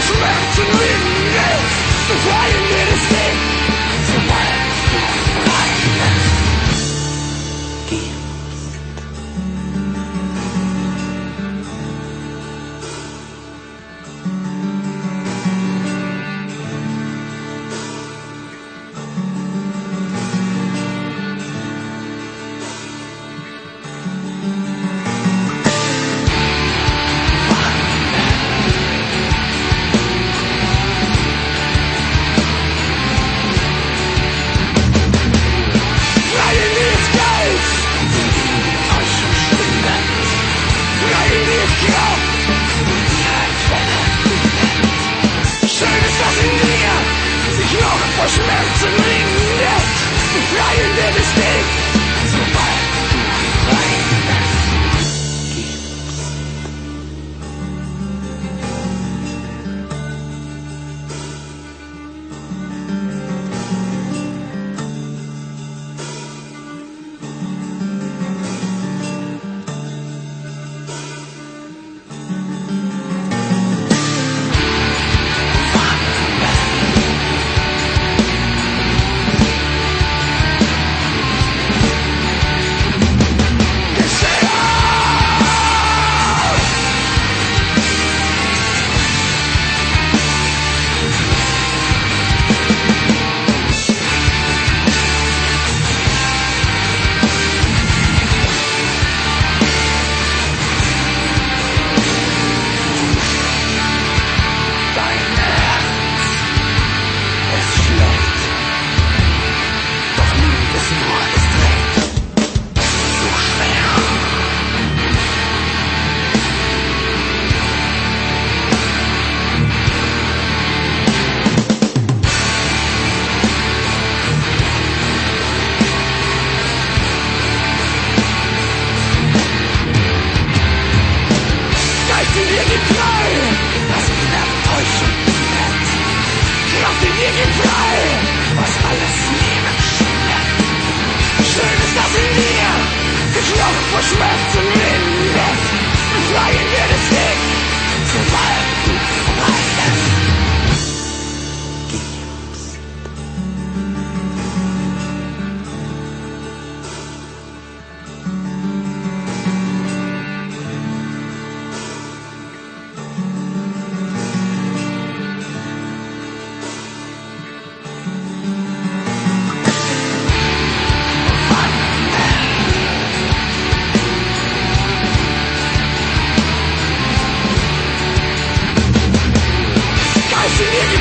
was left to linger The quiet in ihr geht frei, was ihn enttäuschen wird. Kraft in ihr geht frei, was alles Leben schmeckt. Schön ist, dass in dir geknochen vor Schmerzen lebt.